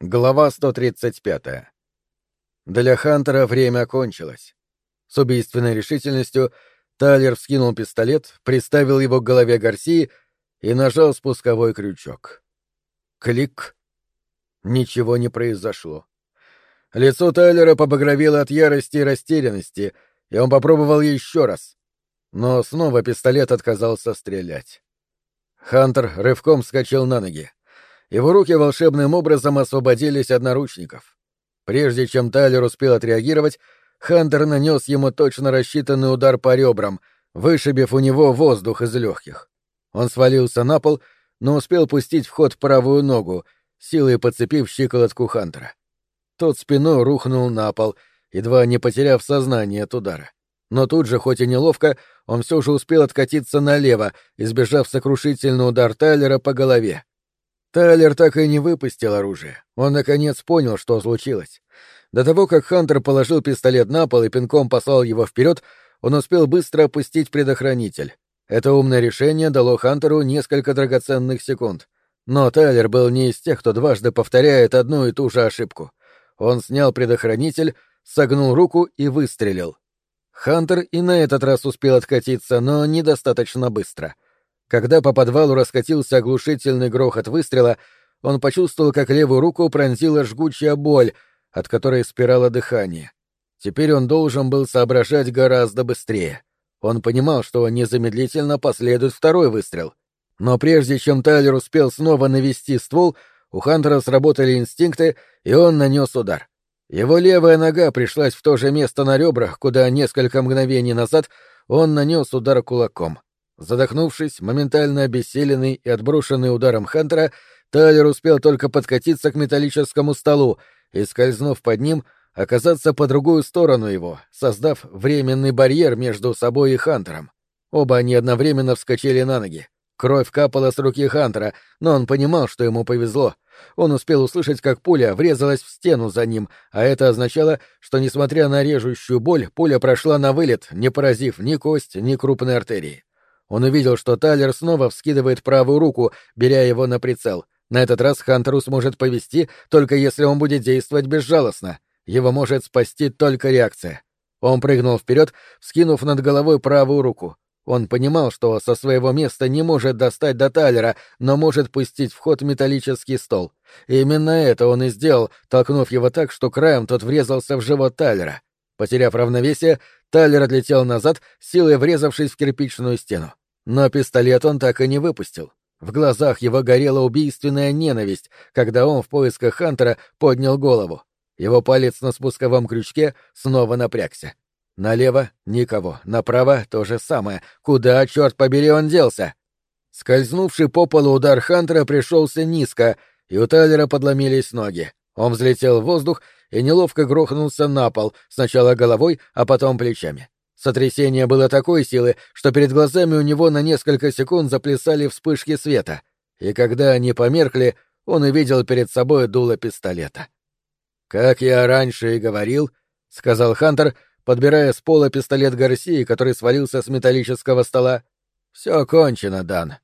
Глава 135. Для Хантера время кончилось. С убийственной решительностью Тайлер вскинул пистолет, приставил его к голове Гарсии и нажал спусковой крючок. Клик. Ничего не произошло. Лицо Тайлера побагровело от ярости и растерянности, и он попробовал еще раз. Но снова пистолет отказался стрелять. Хантер рывком вскочил на ноги его руки волшебным образом освободились от наручников. Прежде чем Тайлер успел отреагировать, Хантер нанес ему точно рассчитанный удар по ребрам, вышибив у него воздух из легких. Он свалился на пол, но успел пустить в ход правую ногу, силой подцепив щиколотку Хантера. Тот спиной рухнул на пол, едва не потеряв сознание от удара. Но тут же, хоть и неловко, он все же успел откатиться налево, избежав сокрушительный удар Тайлера по голове. Тайлер так и не выпустил оружие. Он, наконец, понял, что случилось. До того, как Хантер положил пистолет на пол и пинком послал его вперед, он успел быстро опустить предохранитель. Это умное решение дало Хантеру несколько драгоценных секунд. Но Тайлер был не из тех, кто дважды повторяет одну и ту же ошибку. Он снял предохранитель, согнул руку и выстрелил. Хантер и на этот раз успел откатиться, но недостаточно быстро — когда по подвалу раскатился оглушительный грохот выстрела, он почувствовал, как левую руку пронзила жгучая боль, от которой спирало дыхание. Теперь он должен был соображать гораздо быстрее. Он понимал, что незамедлительно последует второй выстрел. Но прежде чем Тайлер успел снова навести ствол, у Хантера сработали инстинкты, и он нанес удар. Его левая нога пришлась в то же место на ребрах, куда несколько мгновений назад он нанес удар кулаком. Задохнувшись, моментально обессиленный и отброшенный ударом Хантера, Тайлер успел только подкатиться к металлическому столу и, скользнув под ним, оказаться по другую сторону его, создав временный барьер между собой и Хантером. Оба они одновременно вскочили на ноги. Кровь капала с руки Хантера, но он понимал, что ему повезло. Он успел услышать, как пуля врезалась в стену за ним, а это означало, что, несмотря на режущую боль, пуля прошла на вылет, не поразив ни кость, ни крупной артерии. Он увидел, что Тайлер снова вскидывает правую руку, беря его на прицел. На этот раз Хантеру сможет повести, только если он будет действовать безжалостно. Его может спасти только реакция. Он прыгнул вперед, вскинув над головой правую руку. Он понимал, что со своего места не может достать до Тайлера, но может пустить в ход металлический стол. Именно это он и сделал, толкнув его так, что краем тот врезался в живот Тайлера. Потеряв равновесие, Тайлер отлетел назад, силой врезавшись в кирпичную стену. Но пистолет он так и не выпустил. В глазах его горела убийственная ненависть, когда он в поисках Хантера поднял голову. Его палец на спусковом крючке снова напрягся. Налево — никого, направо — то же самое. Куда, черт побери, он делся? Скользнувший по полу удар Хантера пришелся низко, и у Тайлера подломились ноги. Он взлетел в воздух и неловко грохнулся на пол, сначала головой, а потом плечами. Сотрясение было такой силы, что перед глазами у него на несколько секунд заплясали вспышки света, и когда они померкли, он увидел перед собой дуло пистолета. «Как я раньше и говорил», — сказал Хантер, подбирая с пола пистолет Гарсии, который свалился с металлического стола. «Все кончено, Дан.